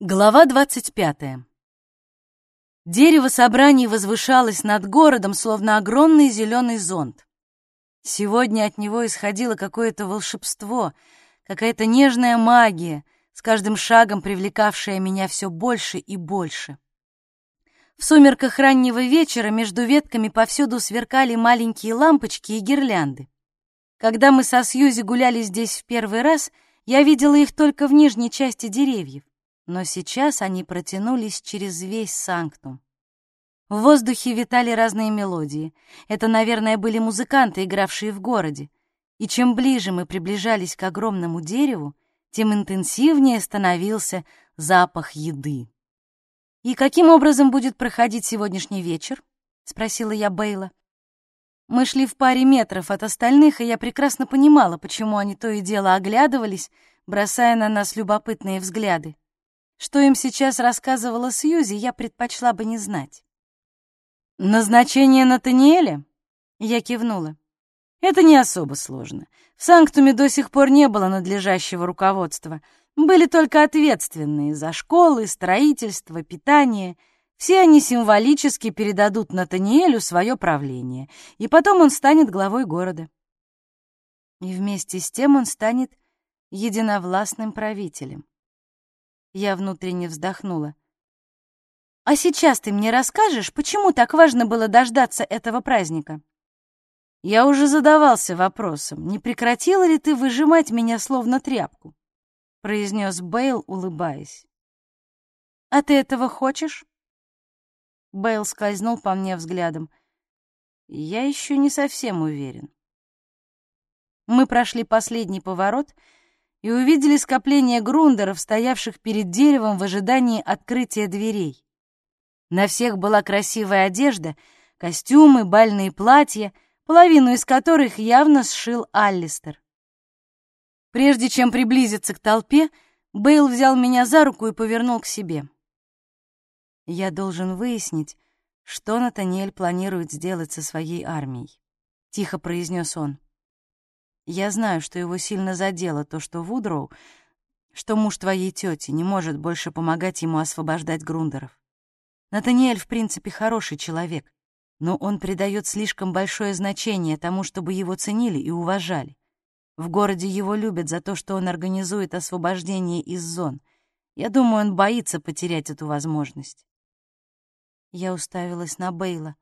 Глава 25. Дерево собраний возвышалось над городом, словно огромный зеленый зонт. Сегодня от него исходило какое-то волшебство, какая-то нежная магия, с каждым шагом привлекавшая меня все больше и больше. В сумерках раннего вечера между ветками повсюду сверкали маленькие лампочки и гирлянды. Когда мы со Сьюзи гуляли здесь в первый раз, я видела их только в нижней части деревьев но сейчас они протянулись через весь Санктум. В воздухе витали разные мелодии. Это, наверное, были музыканты, игравшие в городе. И чем ближе мы приближались к огромному дереву, тем интенсивнее становился запах еды. «И каким образом будет проходить сегодняшний вечер?» — спросила я Бейла. Мы шли в паре метров от остальных, и я прекрасно понимала, почему они то и дело оглядывались, бросая на нас любопытные взгляды. Что им сейчас рассказывала Сьюзи, я предпочла бы не знать. «Назначение Натаниэля?» Я кивнула. «Это не особо сложно. В Санктуме до сих пор не было надлежащего руководства. Были только ответственные за школы, строительство, питание. Все они символически передадут Натаниэлю свое правление, и потом он станет главой города. И вместе с тем он станет единовластным правителем. Я внутренне вздохнула. «А сейчас ты мне расскажешь, почему так важно было дождаться этого праздника?» Я уже задавался вопросом, не прекратила ли ты выжимать меня словно тряпку, произнес Бейл, улыбаясь. А ты этого хочешь? Бейл скользнул по мне взглядом. Я еще не совсем уверен. Мы прошли последний поворот — и увидели скопление грундеров, стоявших перед деревом в ожидании открытия дверей. На всех была красивая одежда, костюмы, бальные платья, половину из которых явно сшил Аллистер. Прежде чем приблизиться к толпе, Бейл взял меня за руку и повернул к себе. «Я должен выяснить, что Натаниэль планирует сделать со своей армией», — тихо произнес он. Я знаю, что его сильно задело то, что Вудроу, что муж твоей тети не может больше помогать ему освобождать грундеров. Натаниэль, в принципе, хороший человек, но он придает слишком большое значение тому, чтобы его ценили и уважали. В городе его любят за то, что он организует освобождение из зон. Я думаю, он боится потерять эту возможность. Я уставилась на Бейла.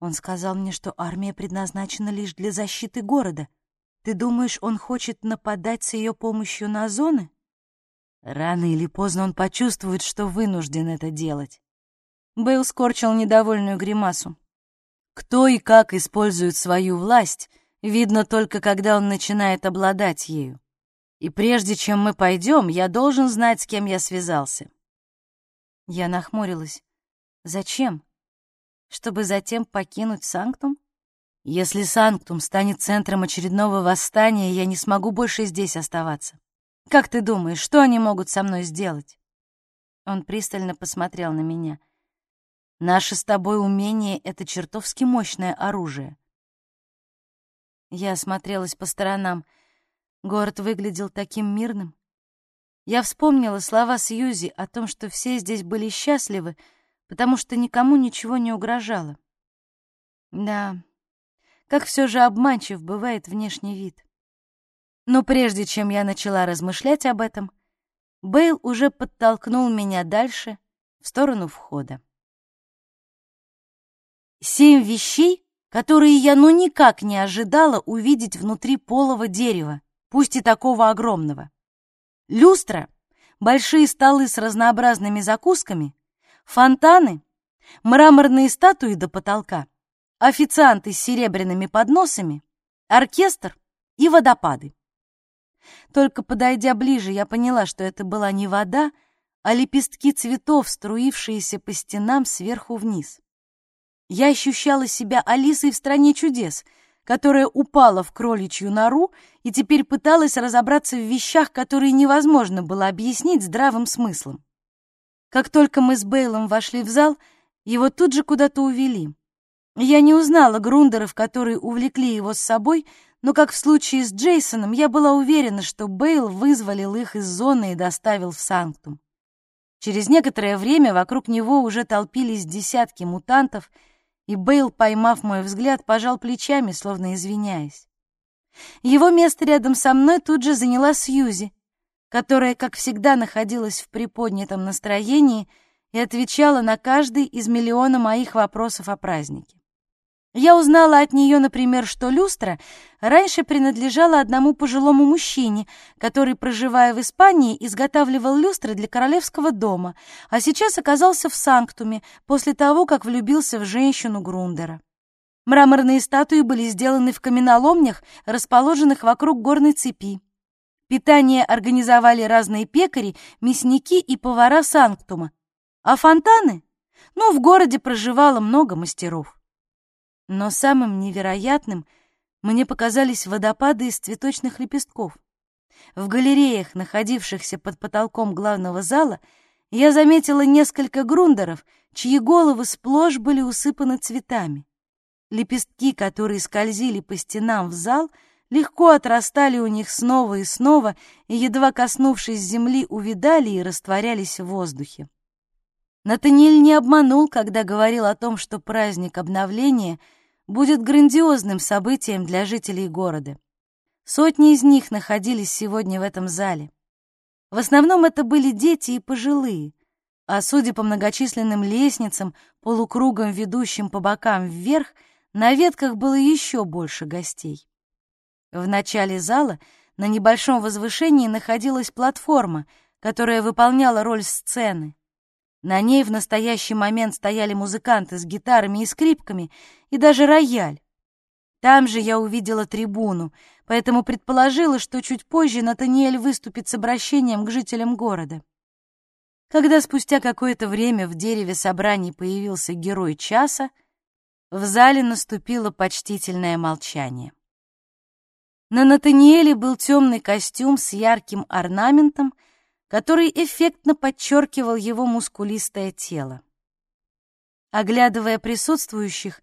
Он сказал мне, что армия предназначена лишь для защиты города — ты думаешь, он хочет нападать с ее помощью на зоны? Рано или поздно он почувствует, что вынужден это делать. Бейл скорчил недовольную гримасу. Кто и как использует свою власть, видно только, когда он начинает обладать ею. И прежде чем мы пойдем, я должен знать, с кем я связался. Я нахмурилась. Зачем? Чтобы затем покинуть Санктум? Если Санктум станет центром очередного восстания, я не смогу больше здесь оставаться. Как ты думаешь, что они могут со мной сделать?» Он пристально посмотрел на меня. «Наше с тобой умение — это чертовски мощное оружие». Я осмотрелась по сторонам. Город выглядел таким мирным. Я вспомнила слова Сьюзи о том, что все здесь были счастливы, потому что никому ничего не угрожало. Да, как все же обманчив бывает внешний вид. Но прежде чем я начала размышлять об этом, Бейл уже подтолкнул меня дальше, в сторону входа. Семь вещей, которые я ну никак не ожидала увидеть внутри полого дерева, пусть и такого огромного. Люстра, большие столы с разнообразными закусками, фонтаны, мраморные статуи до потолка — официанты с серебряными подносами, оркестр и водопады. Только подойдя ближе, я поняла, что это была не вода, а лепестки цветов, струившиеся по стенам сверху вниз. Я ощущала себя Алисой в «Стране чудес», которая упала в кроличью нору и теперь пыталась разобраться в вещах, которые невозможно было объяснить здравым смыслом. Как только мы с Бейлом вошли в зал, его тут же куда-то увели. Я не узнала грундеров, которые увлекли его с собой, но, как в случае с Джейсоном, я была уверена, что Бейл вызволил их из зоны и доставил в Санктум. Через некоторое время вокруг него уже толпились десятки мутантов, и Бейл, поймав мой взгляд, пожал плечами, словно извиняясь. Его место рядом со мной тут же заняла Сьюзи, которая, как всегда, находилась в приподнятом настроении и отвечала на каждый из миллиона моих вопросов о празднике. Я узнала от нее, например, что люстра раньше принадлежала одному пожилому мужчине, который, проживая в Испании, изготавливал люстры для королевского дома, а сейчас оказался в Санктуме после того, как влюбился в женщину Грундера. Мраморные статуи были сделаны в каменоломнях, расположенных вокруг горной цепи. Питание организовали разные пекари, мясники и повара Санктума. А фонтаны? Ну, в городе проживало много мастеров. Но самым невероятным мне показались водопады из цветочных лепестков. В галереях, находившихся под потолком главного зала, я заметила несколько грундеров, чьи головы сплошь были усыпаны цветами. Лепестки, которые скользили по стенам в зал, легко отрастали у них снова и снова, и, едва коснувшись земли, увидали и растворялись в воздухе. Натаниэль не обманул, когда говорил о том, что праздник обновления — будет грандиозным событием для жителей города. Сотни из них находились сегодня в этом зале. В основном это были дети и пожилые, а судя по многочисленным лестницам, полукругам, ведущим по бокам вверх, на ветках было еще больше гостей. В начале зала на небольшом возвышении находилась платформа, которая выполняла роль сцены. На ней в настоящий момент стояли музыканты с гитарами и скрипками, и даже рояль. Там же я увидела трибуну, поэтому предположила, что чуть позже Натаниэль выступит с обращением к жителям города. Когда спустя какое-то время в дереве собраний появился герой часа, в зале наступило почтительное молчание. На Натаниэле был темный костюм с ярким орнаментом — который эффектно подчеркивал его мускулистое тело. Оглядывая присутствующих,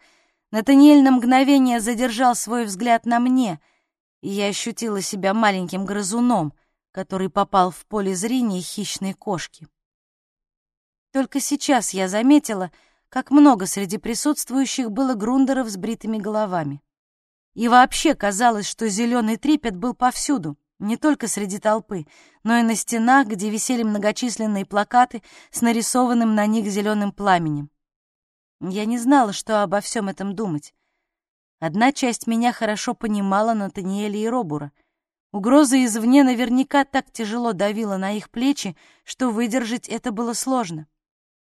Натаниэль на мгновение задержал свой взгляд на мне, и я ощутила себя маленьким грызуном, который попал в поле зрения хищной кошки. Только сейчас я заметила, как много среди присутствующих было грундеров с бритыми головами. И вообще казалось, что зеленый трепет был повсюду не только среди толпы, но и на стенах, где висели многочисленные плакаты с нарисованным на них зеленым пламенем. Я не знала, что обо всем этом думать. Одна часть меня хорошо понимала Натаниэля и Робура. Угроза извне наверняка так тяжело давила на их плечи, что выдержать это было сложно.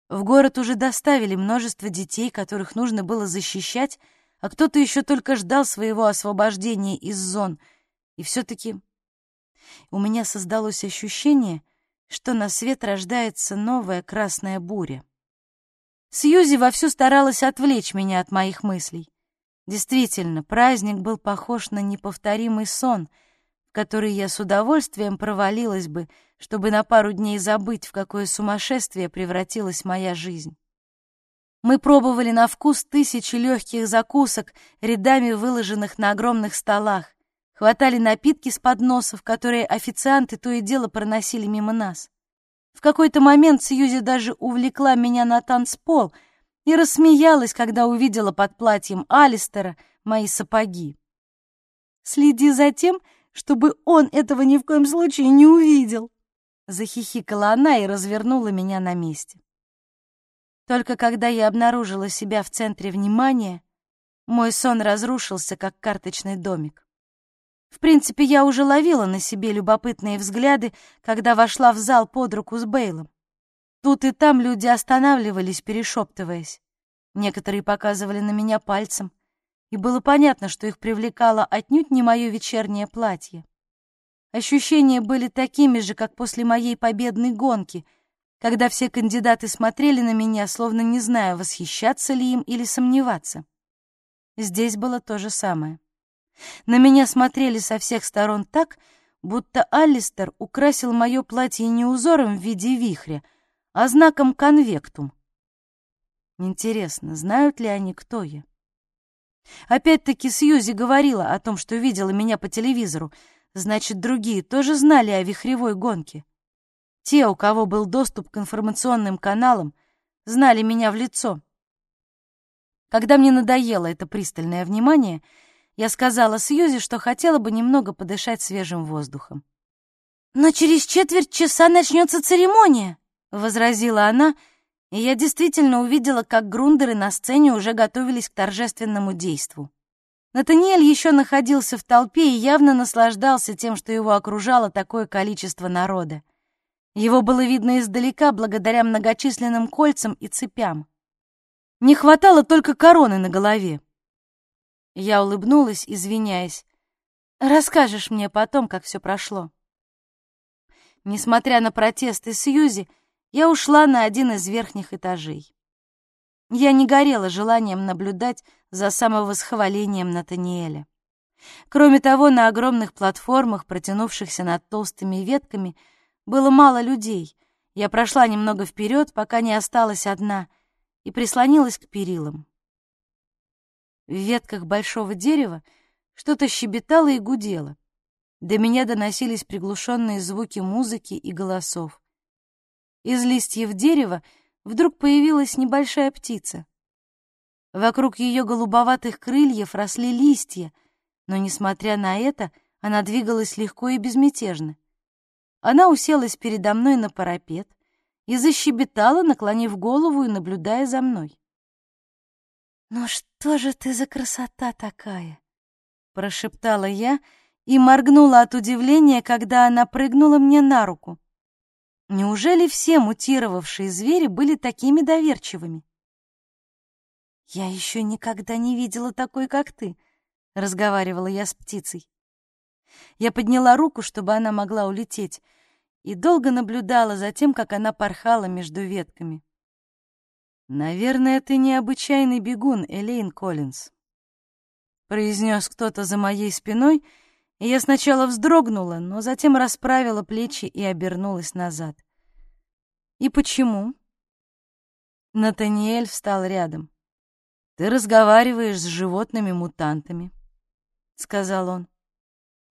В город уже доставили множество детей, которых нужно было защищать, а кто-то еще только ждал своего освобождения из зон. И все-таки у меня создалось ощущение, что на свет рождается новая красная буря. Сьюзи вовсю старалась отвлечь меня от моих мыслей. Действительно, праздник был похож на неповторимый сон, в который я с удовольствием провалилась бы, чтобы на пару дней забыть, в какое сумасшествие превратилась моя жизнь. Мы пробовали на вкус тысячи легких закусок, рядами выложенных на огромных столах, Хватали напитки с подносов, которые официанты то и дело проносили мимо нас. В какой-то момент Сьюзи даже увлекла меня на танцпол и рассмеялась, когда увидела под платьем Алистера мои сапоги. «Следи за тем, чтобы он этого ни в коем случае не увидел», — захихикала она и развернула меня на месте. Только когда я обнаружила себя в центре внимания, мой сон разрушился, как карточный домик. В принципе, я уже ловила на себе любопытные взгляды, когда вошла в зал под руку с Бейлом. Тут и там люди останавливались, перешептываясь. Некоторые показывали на меня пальцем, и было понятно, что их привлекало отнюдь не мое вечернее платье. Ощущения были такими же, как после моей победной гонки, когда все кандидаты смотрели на меня, словно не зная, восхищаться ли им или сомневаться. Здесь было то же самое. На меня смотрели со всех сторон так, будто Алистер украсил мое платье не узором в виде вихря, а знаком конвектум. Интересно, знают ли они, кто я? Опять-таки Сьюзи говорила о том, что видела меня по телевизору. Значит, другие тоже знали о вихревой гонке. Те, у кого был доступ к информационным каналам, знали меня в лицо. Когда мне надоело это пристальное внимание, я сказала Сьюзи, что хотела бы немного подышать свежим воздухом. «Но через четверть часа начнется церемония», — возразила она, и я действительно увидела, как грундеры на сцене уже готовились к торжественному действу. Натаниэль еще находился в толпе и явно наслаждался тем, что его окружало такое количество народа. Его было видно издалека благодаря многочисленным кольцам и цепям. Не хватало только короны на голове. Я улыбнулась, извиняясь. «Расскажешь мне потом, как все прошло». Несмотря на протесты Сьюзи, я ушла на один из верхних этажей. Я не горела желанием наблюдать за самовосхвалением Натаниэля. Кроме того, на огромных платформах, протянувшихся над толстыми ветками, было мало людей. Я прошла немного вперед, пока не осталась одна, и прислонилась к перилам. В ветках большого дерева что-то щебетало и гудело. До меня доносились приглушенные звуки музыки и голосов. Из листьев дерева вдруг появилась небольшая птица. Вокруг ее голубоватых крыльев росли листья, но, несмотря на это, она двигалась легко и безмятежно. Она уселась передо мной на парапет и защебетала, наклонив голову и наблюдая за мной. «Ну что же ты за красота такая?» — прошептала я и моргнула от удивления, когда она прыгнула мне на руку. Неужели все мутировавшие звери были такими доверчивыми? «Я еще никогда не видела такой, как ты», — разговаривала я с птицей. Я подняла руку, чтобы она могла улететь, и долго наблюдала за тем, как она порхала между ветками. «Наверное, ты необычайный бегун, Элейн Коллинз», — произнес кто-то за моей спиной — и я сначала вздрогнула, но затем расправила плечи и обернулась назад. «И почему?» Натаниэль встал рядом. «Ты разговариваешь с животными-мутантами», — сказал он.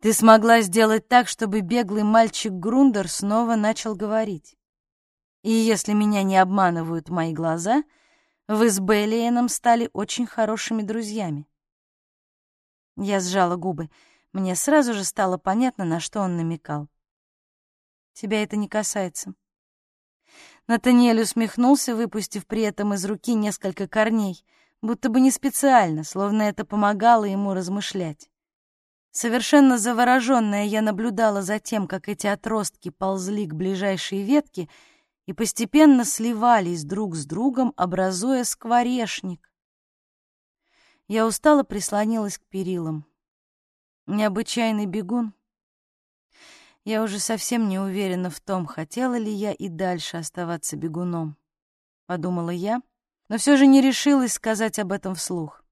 «Ты смогла сделать так, чтобы беглый мальчик Грундер снова начал говорить. И если меня не обманывают мои глаза, вы с Беллиеном стали очень хорошими друзьями». Я сжала губы. Мне сразу же стало понятно, на что он намекал. «Тебя это не касается». Натаниэль усмехнулся, выпустив при этом из руки несколько корней, будто бы не специально, словно это помогало ему размышлять. Совершенно завороженная я наблюдала за тем, как эти отростки ползли к ближайшей ветке и постепенно сливались друг с другом, образуя скворечник. Я устало прислонилась к перилам. Необычайный бегун. Я уже совсем не уверена в том, хотела ли я и дальше оставаться бегуном, подумала я, но все же не решилась сказать об этом вслух.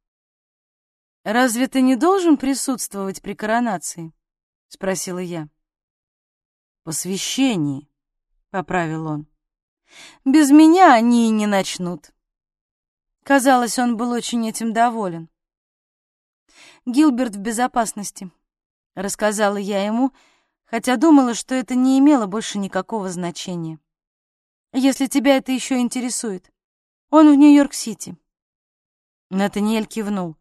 «Разве ты не должен присутствовать при коронации?» — спросила я. «Посвящении», — поправил он. «Без меня они и не начнут». Казалось, он был очень этим доволен. Гилберт в безопасности», — рассказала я ему, хотя думала, что это не имело больше никакого значения. «Если тебя это еще интересует. Он в Нью-Йорк-Сити». Натаниэль кивнул.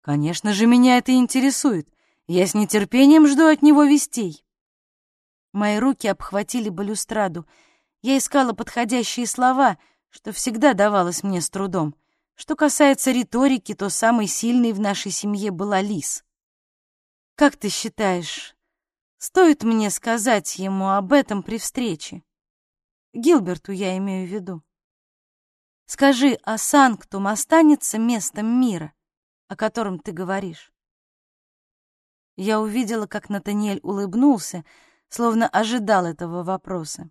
«Конечно же, меня это интересует. Я с нетерпением жду от него вестей». Мои руки обхватили балюстраду. Я искала подходящие слова, что всегда давалось мне с трудом — что касается риторики, то самой сильной в нашей семье была Лис. Как ты считаешь, стоит мне сказать ему об этом при встрече? Гилберту я имею в виду. Скажи, а Санктум останется местом мира, о котором ты говоришь? Я увидела, как Натаниэль улыбнулся, словно ожидал этого вопроса.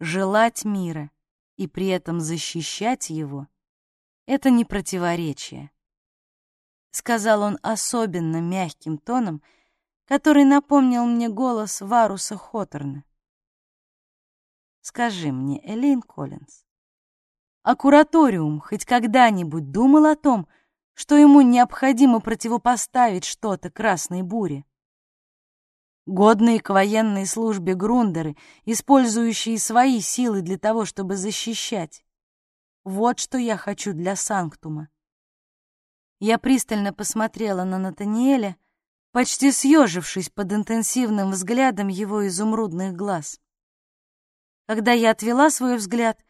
Желать мира и при этом защищать его — это не противоречие. Сказал он особенно мягким тоном, который напомнил мне голос Варуса Хоторна. Скажи мне, Элейн Коллинз, а кураториум хоть когда-нибудь думал о том, что ему необходимо противопоставить что-то красной буре? Годные к военной службе грундеры, использующие свои силы для того, чтобы защищать. Вот что я хочу для Санктума. Я пристально посмотрела на Натаниэля, почти съежившись под интенсивным взглядом его изумрудных глаз. Когда я отвела свой взгляд,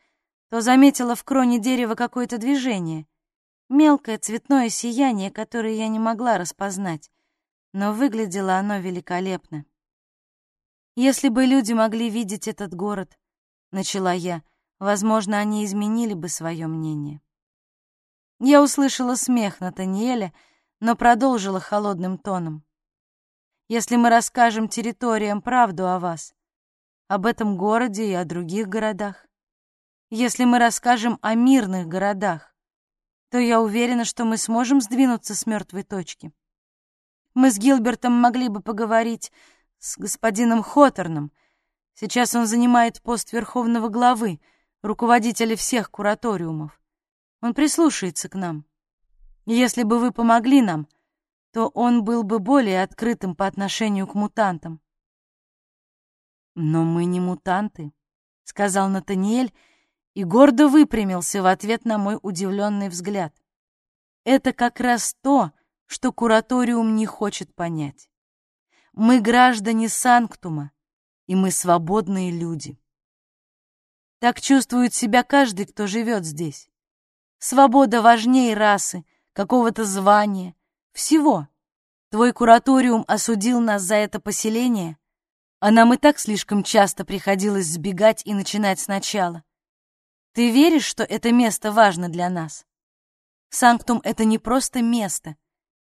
то заметила в кроне дерева какое-то движение, мелкое цветное сияние, которое я не могла распознать, но выглядело оно великолепно. Если бы люди могли видеть этот город, начала я, возможно, они изменили бы свое мнение. Я услышала смех Натаниэля, но продолжила холодным тоном. Если мы расскажем территориям правду о вас, об этом городе и о других городах, если мы расскажем о мирных городах, то я уверена, что мы сможем сдвинуться с мертвой точки. Мы с Гилбертом могли бы поговорить с господином Хоторном. Сейчас он занимает пост верховного главы, руководителя всех кураториумов. Он прислушается к нам. Если бы вы помогли нам, то он был бы более открытым по отношению к мутантам. «Но мы не мутанты», — сказал Натаниэль и гордо выпрямился в ответ на мой удивленный взгляд. «Это как раз то, что кураториум не хочет понять. Мы граждане Санктума, и мы свободные люди. Так чувствует себя каждый, кто живет здесь. Свобода важнее расы, какого-то звания, всего. Твой кураториум осудил нас за это поселение, а нам и так слишком часто приходилось сбегать и начинать сначала. Ты веришь, что это место важно для нас? Санктум — это не просто место,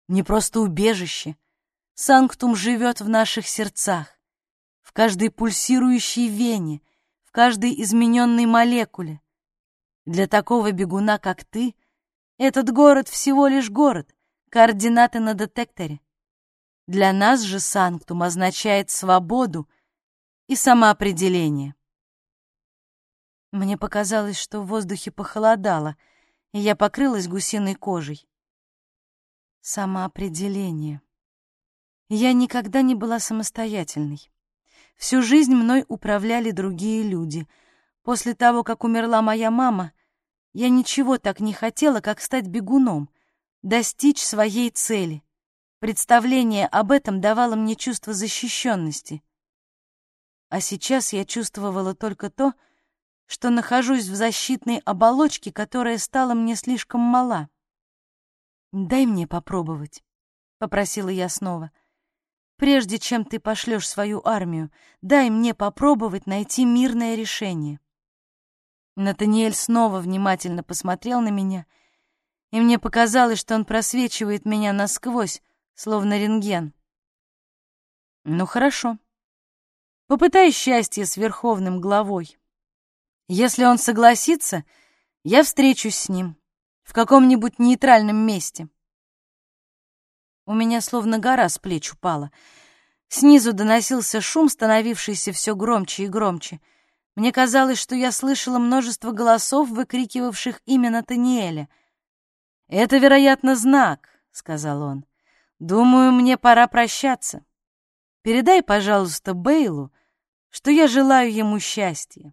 не просто убежище, Санктум живет в наших сердцах, в каждой пульсирующей вене, в каждой измененной молекуле. Для такого бегуна, как ты, этот город всего лишь город, координаты на детекторе. Для нас же Санктум означает свободу и самоопределение. Мне показалось, что в воздухе похолодало, и я покрылась гусиной кожей. Самоопределение. Я никогда не была самостоятельной. Всю жизнь мной управляли другие люди. После того, как умерла моя мама, я ничего так не хотела, как стать бегуном, достичь своей цели. Представление об этом давало мне чувство защищенности. А сейчас я чувствовала только то, что нахожусь в защитной оболочке, которая стала мне слишком мала. «Дай мне попробовать», — попросила я снова. — Прежде чем ты пошлешь свою армию, дай мне попробовать найти мирное решение. Натаниэль снова внимательно посмотрел на меня, и мне показалось, что он просвечивает меня насквозь, словно рентген. Ну хорошо. Попытай счастье с верховным главой. Если он согласится, я встречусь с ним в каком-нибудь нейтральном месте. У меня словно гора с плеч упала. Снизу доносился шум, становившийся все громче и громче. Мне казалось, что я слышала множество голосов, выкрикивавших имя Натаниэля. «Это, вероятно, знак», — сказал он. «Думаю, мне пора прощаться. Передай, пожалуйста, Бейлу, что я желаю ему счастья.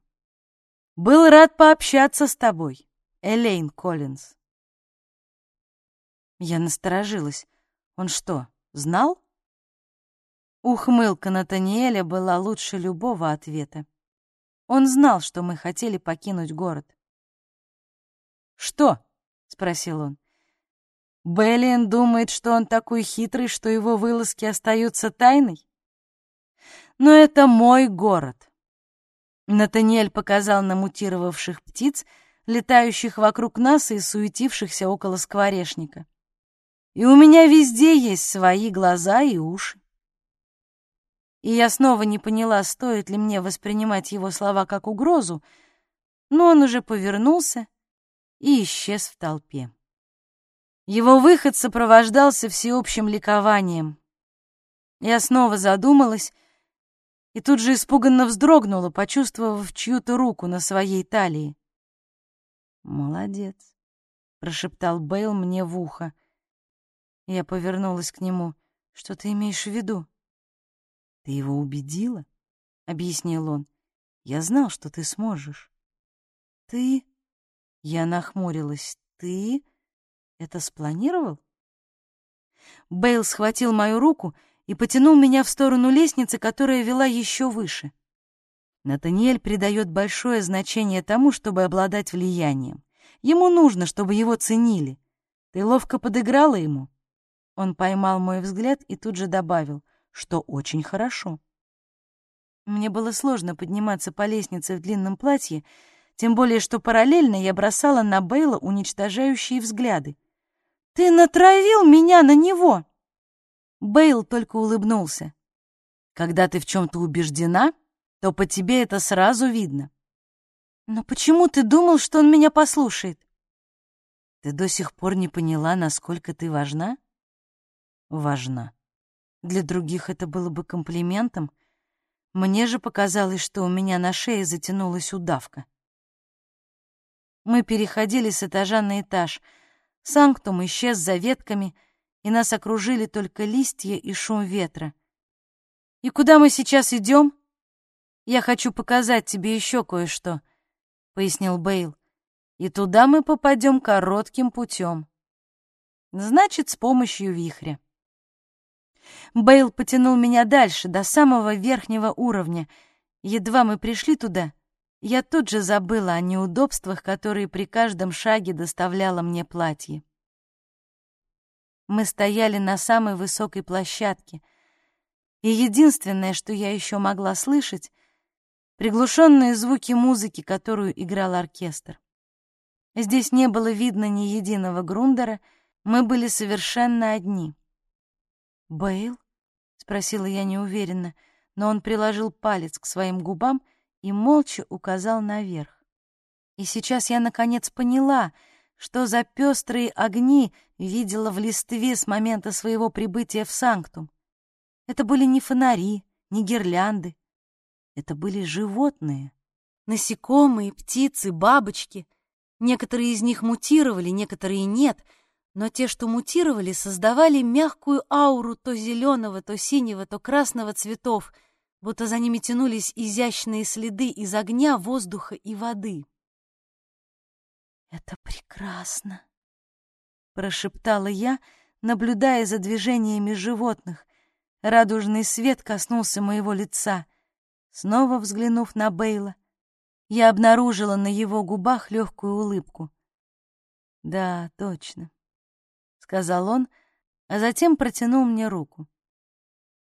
Был рад пообщаться с тобой, Элейн Коллинз». Я насторожилась. Он что, знал? Ухмылка Натаниэля была лучше любого ответа. Он знал, что мы хотели покинуть город. «Что?» — спросил он. «Беллиен думает, что он такой хитрый, что его вылазки остаются тайной? Но это мой город». Натаниэль показал на мутировавших птиц, летающих вокруг нас и суетившихся около скворечника. И у меня везде есть свои глаза и уши. И я снова не поняла, стоит ли мне воспринимать его слова как угрозу, но он уже повернулся и исчез в толпе. Его выход сопровождался всеобщим ликованием. Я снова задумалась и тут же испуганно вздрогнула, почувствовав чью-то руку на своей талии. «Молодец», — прошептал Бейл мне в ухо. Я повернулась к нему. «Что ты имеешь в виду?» Ты его убедила? — объяснил он. Я знал, что ты сможешь. Ты... Я нахмурилась. Ты это спланировал? Бейл схватил мою руку и потянул меня в сторону лестницы, которая вела еще выше. Натаниэль придает большое значение тому, чтобы обладать влиянием. Ему нужно, чтобы его ценили. Ты ловко подыграла ему. Он поймал мой взгляд и тут же добавил, что очень хорошо. Мне было сложно подниматься по лестнице в длинном платье, тем более что параллельно я бросала на Бейла уничтожающие взгляды. «Ты натравил меня на него!» Бейл только улыбнулся. «Когда ты в чем-то убеждена, то по тебе это сразу видно». «Но почему ты думал, что он меня послушает?» «Ты до сих пор не поняла, насколько ты важна?» «Важна. Для других это было бы комплиментом. Мне же показалось, что у меня на шее затянулась удавка». Мы переходили с этажа на этаж. Санктум исчез за ветками — и нас окружили только листья и шум ветра. «И куда мы сейчас идем?» «Я хочу показать тебе еще кое-что», — пояснил Бейл. «И туда мы попадем коротким путем. Значит, с помощью вихря». Бейл потянул меня дальше, до самого верхнего уровня. Едва мы пришли туда, я тут же забыла о неудобствах, которые при каждом шаге доставляло мне платье. Мы стояли на самой высокой площадке, и единственное, что я еще могла слышать, приглушенные звуки музыки, которую играл оркестр. Здесь не было видно ни единого грундера, мы были совершенно одни. «Бэйл?» — спросила я неуверенно, но он приложил палец к своим губам и молча указал наверх. И сейчас я наконец поняла — что за пестрые огни видела в листве с момента своего прибытия в Санктум. Это были не фонари, не гирлянды. Это были животные. Насекомые, птицы, бабочки. Некоторые из них мутировали, некоторые нет, но те, что мутировали, создавали мягкую ауру то зеленого, то синего, то красного цветов, будто за ними тянулись изящные следы из огня, воздуха и воды. «Это прекрасно!» — прошептала я, наблюдая за движениями животных. Радужный свет коснулся моего лица. Снова взглянув на Бейла, я обнаружила на его губах легкую улыбку. «Да, точно», — сказал он, а затем протянул мне руку.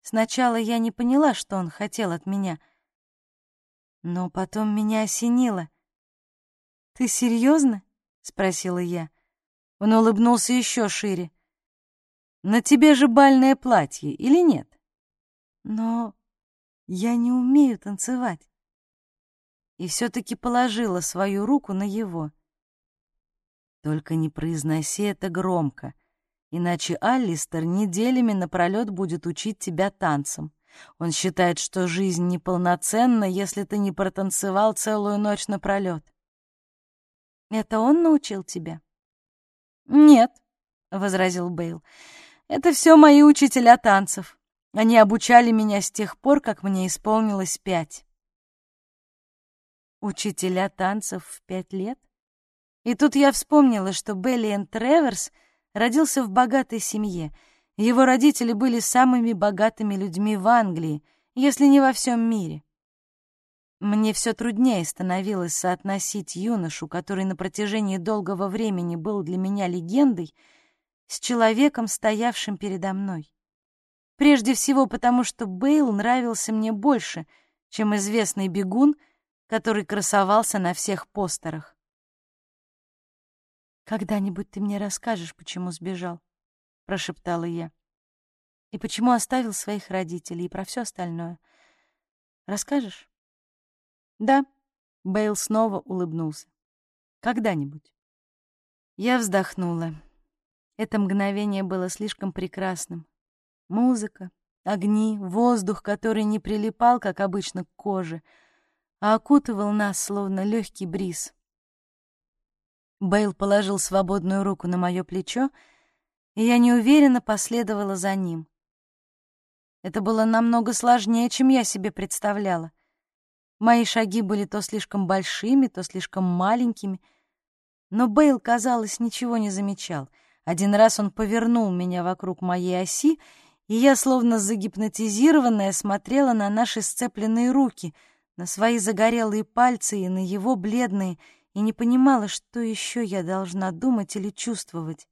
Сначала я не поняла, что он хотел от меня, но потом меня осенило. «Ты серьезно?» — спросила я. Он улыбнулся еще шире. «На тебе же бальное платье или нет?» «Но я не умею танцевать». И все-таки положила свою руку на его. «Только не произноси это громко, иначе Аллистер неделями напролет будет учить тебя танцам. Он считает, что жизнь неполноценна, если ты не протанцевал целую ночь напролет. Это он научил тебя? Нет, возразил Бейл. Это все мои учителя танцев. Они обучали меня с тех пор, как мне исполнилось пять. Учителя танцев в пять лет? И тут я вспомнила, что Беллиен Треверс родился в богатой семье. Его родители были самыми богатыми людьми в Англии, если не во всем мире. Мне все труднее становилось соотносить юношу, который на протяжении долгого времени был для меня легендой, с человеком, стоявшим передо мной. Прежде всего потому, что Бейл нравился мне больше, чем известный бегун, который красовался на всех постерах. «Когда-нибудь ты мне расскажешь, почему сбежал?» — прошептала я. «И почему оставил своих родителей, и про все остальное. Расскажешь?» Да, Бейл снова улыбнулся. Когда-нибудь. Я вздохнула. Это мгновение было слишком прекрасным. Музыка, огни, воздух, который не прилипал, как обычно, к коже, а окутывал нас, словно легкий бриз. Бейл положил свободную руку на мое плечо, и я неуверенно последовала за ним. Это было намного сложнее, чем я себе представляла. Мои шаги были то слишком большими, то слишком маленькими. Но Бейл, казалось, ничего не замечал. Один раз он повернул меня вокруг моей оси, и я, словно загипнотизированная, смотрела на наши сцепленные руки, на свои загорелые пальцы и на его бледные, и не понимала, что еще я должна думать или чувствовать.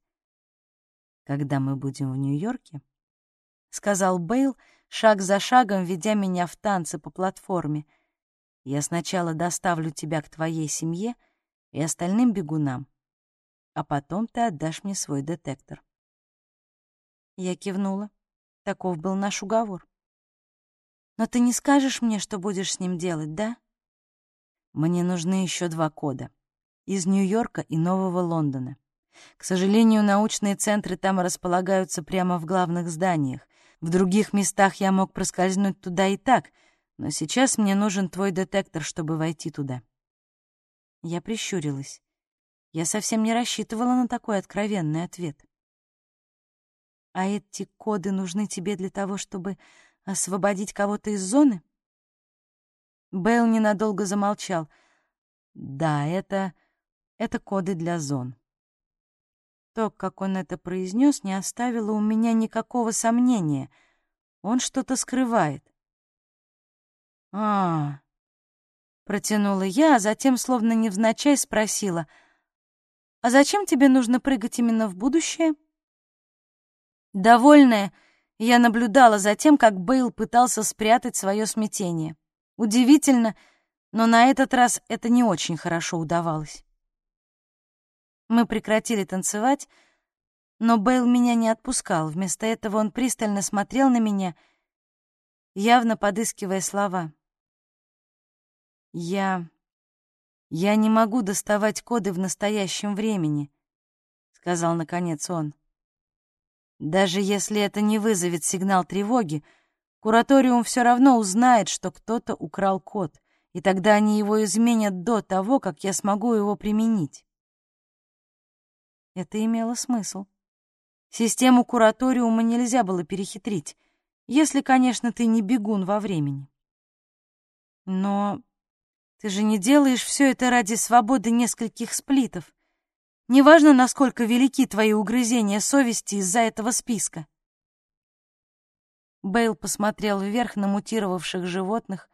Когда мы будем в Нью-Йорке, — сказал Бейл, шаг за шагом ведя меня в танцы по платформе. «Я сначала доставлю тебя к твоей семье и остальным бегунам, а потом ты отдашь мне свой детектор». Я кивнула. Таков был наш уговор. «Но ты не скажешь мне, что будешь с ним делать, да?» «Мне нужны еще два кода. Из Нью-Йорка и Нового Лондона. К сожалению, научные центры там располагаются прямо в главных зданиях, в других местах я мог проскользнуть туда и так, но сейчас мне нужен твой детектор, чтобы войти туда. Я прищурилась. Я совсем не рассчитывала на такой откровенный ответ. А эти коды нужны тебе для того, чтобы освободить кого-то из зоны? Бейл ненадолго замолчал. Да, это... это коды для зон. То, как он это произнес, не оставило у меня никакого сомнения. Он что-то скрывает. а, протянула я, а затем, словно невзначай, спросила, «А зачем тебе нужно прыгать именно в будущее?» Довольная, я наблюдала за тем, как Бейл пытался спрятать свое смятение. Удивительно, но на этот раз это не очень хорошо удавалось. Мы прекратили танцевать, но Бейл меня не отпускал. Вместо этого он пристально смотрел на меня, явно подыскивая слова. «Я... я не могу доставать коды в настоящем времени», — сказал наконец он. «Даже если это не вызовет сигнал тревоги, кураториум все равно узнает, что кто-то украл код, и тогда они его изменят до того, как я смогу его применить». Это имело смысл. Систему кураториума нельзя было перехитрить, если, конечно, ты не бегун во времени. Но ты же не делаешь все это ради свободы нескольких сплитов. Неважно, насколько велики твои угрызения совести из-за этого списка. Бейл посмотрел вверх на мутировавших животных,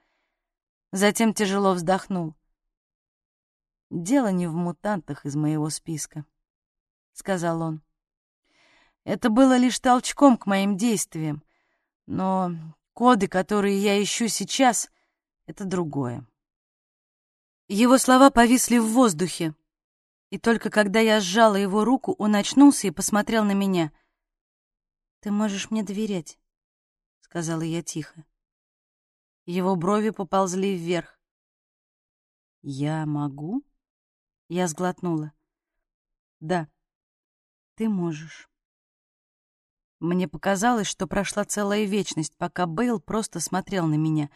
затем тяжело вздохнул. Дело не в мутантах из моего списка. — сказал он. Это было лишь толчком к моим действиям, но коды, которые я ищу сейчас, — это другое. Его слова повисли в воздухе, и только когда я сжала его руку, он очнулся и посмотрел на меня. «Ты можешь мне доверять», — сказала я тихо. Его брови поползли вверх. «Я могу?» Я сглотнула. «Да». Ты можешь. Мне показалось, что прошла целая вечность, пока Бейл просто смотрел на меня.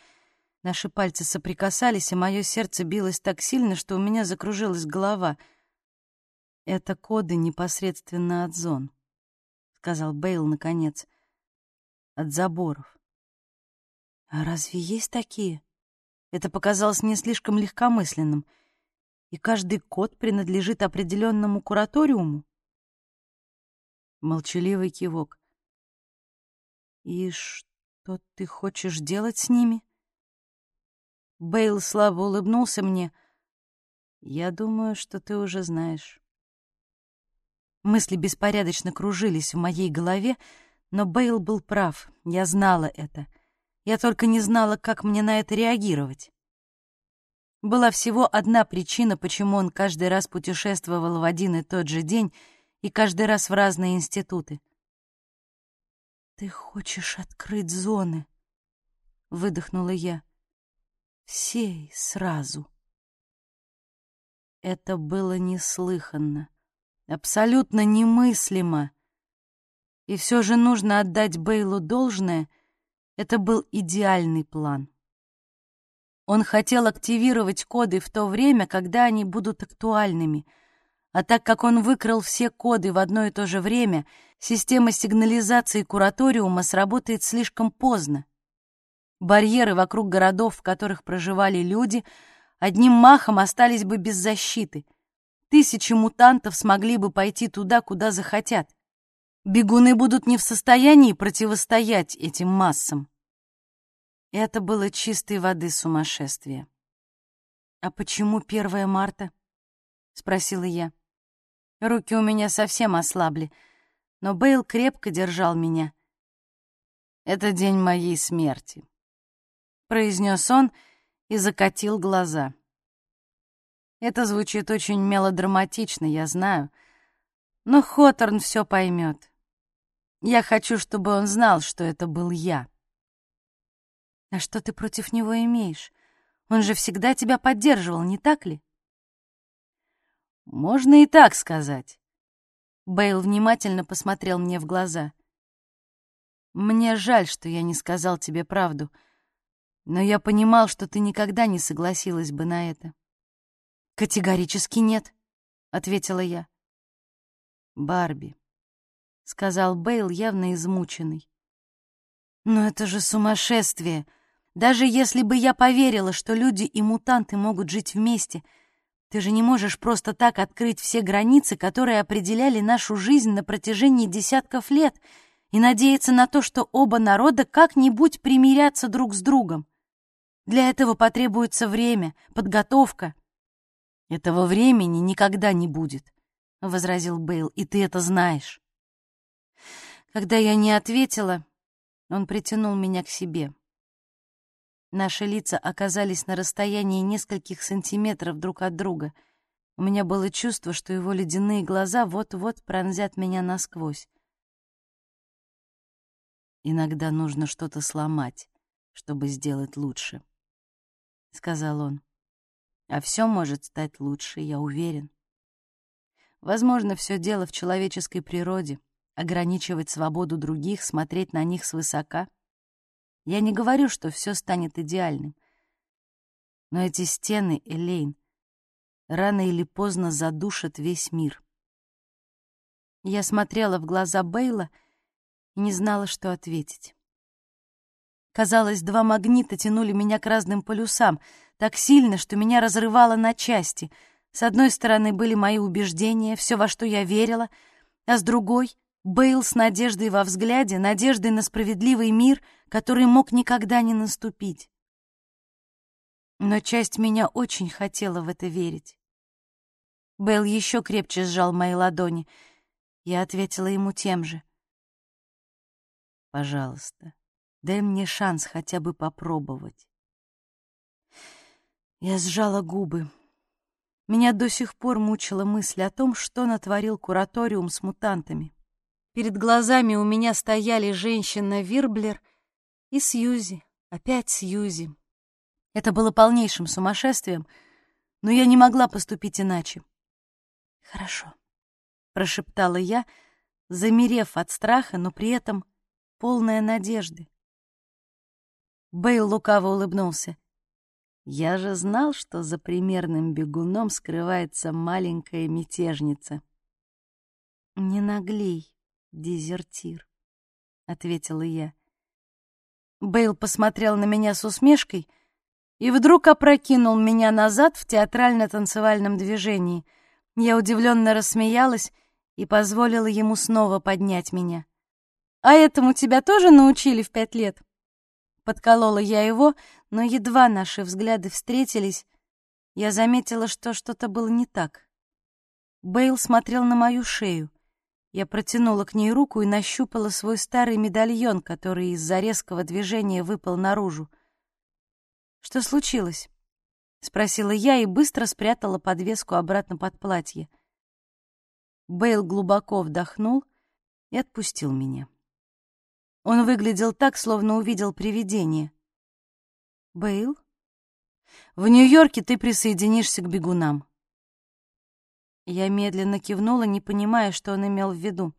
Наши пальцы соприкасались, и мое сердце билось так сильно, что у меня закружилась голова. «Это коды непосредственно от зон», — сказал Бейл наконец. «От заборов». «А разве есть такие?» Это показалось мне слишком легкомысленным. И каждый код принадлежит определенному кураториуму? Молчаливый кивок. «И что ты хочешь делать с ними?» Бейл слабо улыбнулся мне. «Я думаю, что ты уже знаешь». Мысли беспорядочно кружились в моей голове, но Бейл был прав, я знала это. Я только не знала, как мне на это реагировать. Была всего одна причина, почему он каждый раз путешествовал в один и тот же день — и каждый раз в разные институты. «Ты хочешь открыть зоны?» — выдохнула я. «Все сразу». Это было неслыханно, абсолютно немыслимо. И все же нужно отдать Бейлу должное, это был идеальный план. Он хотел активировать коды в то время, когда они будут актуальными — А так как он выкрал все коды в одно и то же время, система сигнализации кураториума сработает слишком поздно. Барьеры вокруг городов, в которых проживали люди, одним махом остались бы без защиты. Тысячи мутантов смогли бы пойти туда, куда захотят. Бегуны будут не в состоянии противостоять этим массам. Это было чистой воды сумасшествие. «А почему 1 марта?» — спросила я. Руки у меня совсем ослабли, но Бейл крепко держал меня. «Это день моей смерти», — произнес он и закатил глаза. Это звучит очень мелодраматично, я знаю, но Хоторн все поймет. Я хочу, чтобы он знал, что это был я. А что ты против него имеешь? Он же всегда тебя поддерживал, не так ли? Можно и так сказать. Бейл внимательно посмотрел мне в глаза. Мне жаль, что я не сказал тебе правду, но я понимал, что ты никогда не согласилась бы на это. Категорически нет, ответила я. Барби, сказал Бейл, явно измученный. Но это же сумасшествие. Даже если бы я поверила, что люди и мутанты могут жить вместе — ты же не можешь просто так открыть все границы, которые определяли нашу жизнь на протяжении десятков лет, и надеяться на то, что оба народа как-нибудь примирятся друг с другом. Для этого потребуется время, подготовка. Этого времени никогда не будет, — возразил Бейл, — и ты это знаешь. Когда я не ответила, он притянул меня к себе. Наши лица оказались на расстоянии нескольких сантиметров друг от друга. У меня было чувство, что его ледяные глаза вот-вот пронзят меня насквозь. «Иногда нужно что-то сломать, чтобы сделать лучше», — сказал он. «А все может стать лучше, я уверен. Возможно, все дело в человеческой природе — ограничивать свободу других, смотреть на них свысока — я не говорю, что все станет идеальным. Но эти стены, Элейн, рано или поздно задушат весь мир. Я смотрела в глаза Бейла и не знала, что ответить. Казалось, два магнита тянули меня к разным полюсам, так сильно, что меня разрывало на части. С одной стороны были мои убеждения, все, во что я верила, а с другой Бейл с надеждой во взгляде, надеждой на справедливый мир, который мог никогда не наступить. Но часть меня очень хотела в это верить. Бейл еще крепче сжал мои ладони. Я ответила ему тем же. «Пожалуйста, дай мне шанс хотя бы попробовать». Я сжала губы. Меня до сих пор мучила мысль о том, что натворил кураториум с мутантами. Перед глазами у меня стояли женщина Вирблер и Сьюзи, опять Сьюзи. Это было полнейшим сумасшествием, но я не могла поступить иначе. «Хорошо», — прошептала я, замерев от страха, но при этом полная надежды. Бейл лукаво улыбнулся. «Я же знал, что за примерным бегуном скрывается маленькая мятежница». «Не наглей», дезертир», — ответила я. Бейл посмотрел на меня с усмешкой и вдруг опрокинул меня назад в театрально-танцевальном движении. Я удивленно рассмеялась и позволила ему снова поднять меня. «А этому тебя тоже научили в пять лет?» Подколола я его, но едва наши взгляды встретились, я заметила, что что-то было не так. Бейл смотрел на мою шею. Я протянула к ней руку и нащупала свой старый медальон, который из-за резкого движения выпал наружу. «Что случилось?» — спросила я и быстро спрятала подвеску обратно под платье. Бейл глубоко вдохнул и отпустил меня. Он выглядел так, словно увидел привидение. «Бейл, в Нью-Йорке ты присоединишься к бегунам», я медленно кивнула, не понимая, что он имел в виду.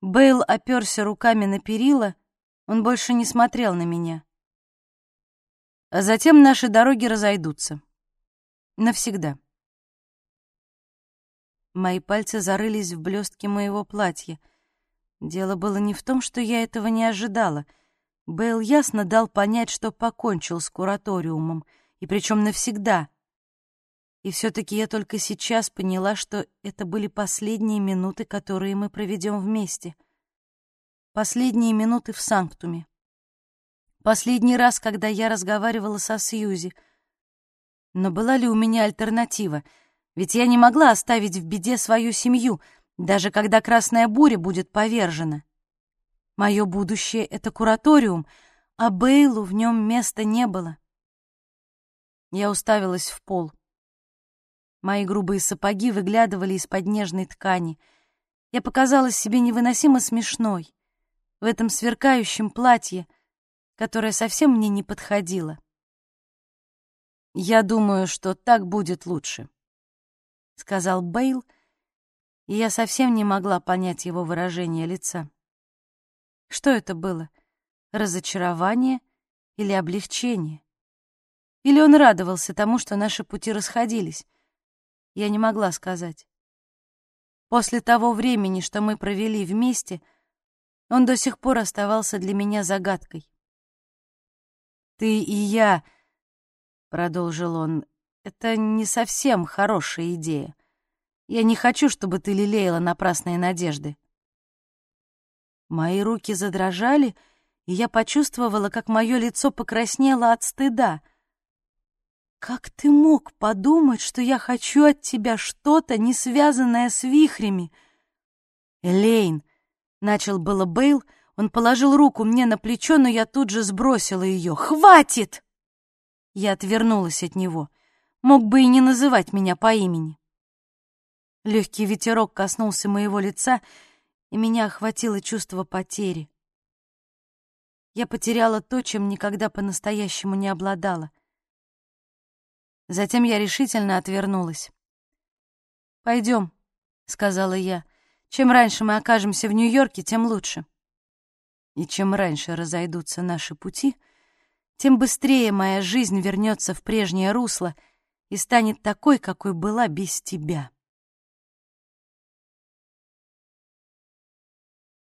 Бейл оперся руками на перила, он больше не смотрел на меня. А затем наши дороги разойдутся. Навсегда. Мои пальцы зарылись в блестки моего платья. Дело было не в том, что я этого не ожидала. Бейл ясно дал понять, что покончил с кураториумом, и причем навсегда. И все-таки я только сейчас поняла, что это были последние минуты, которые мы проведем вместе. Последние минуты в Санктуме. Последний раз, когда я разговаривала со Сьюзи. Но была ли у меня альтернатива — ведь я не могла оставить в беде свою семью, даже когда Красная Буря будет повержена. Мое будущее — это кураториум, а Бейлу в нем места не было. Я уставилась в пол. Мои грубые сапоги выглядывали из-под нежной ткани. Я показалась себе невыносимо смешной в этом сверкающем платье, которое совсем мне не подходило. Я думаю, что так будет лучше. — сказал Бейл, и я совсем не могла понять его выражение лица. Что это было? Разочарование или облегчение? Или он радовался тому, что наши пути расходились? Я не могла сказать. После того времени, что мы провели вместе, он до сих пор оставался для меня загадкой. «Ты и я», — продолжил он, это не совсем хорошая идея. Я не хочу, чтобы ты лелеяла напрасные надежды. Мои руки задрожали, и я почувствовала, как мое лицо покраснело от стыда. Как ты мог подумать, что я хочу от тебя что-то, не связанное с вихрями? Элейн, начал было Бейл, он положил руку мне на плечо, но я тут же сбросила ее. Хватит! Я отвернулась от него. Мог бы и не называть меня по имени. Легкий ветерок коснулся моего лица, и меня охватило чувство потери. Я потеряла то, чем никогда по-настоящему не обладала. Затем я решительно отвернулась. «Пойдем», — сказала я. «Чем раньше мы окажемся в Нью-Йорке, тем лучше». И чем раньше разойдутся наши пути, тем быстрее моя жизнь вернется в прежнее русло — и станет такой, какой была без тебя.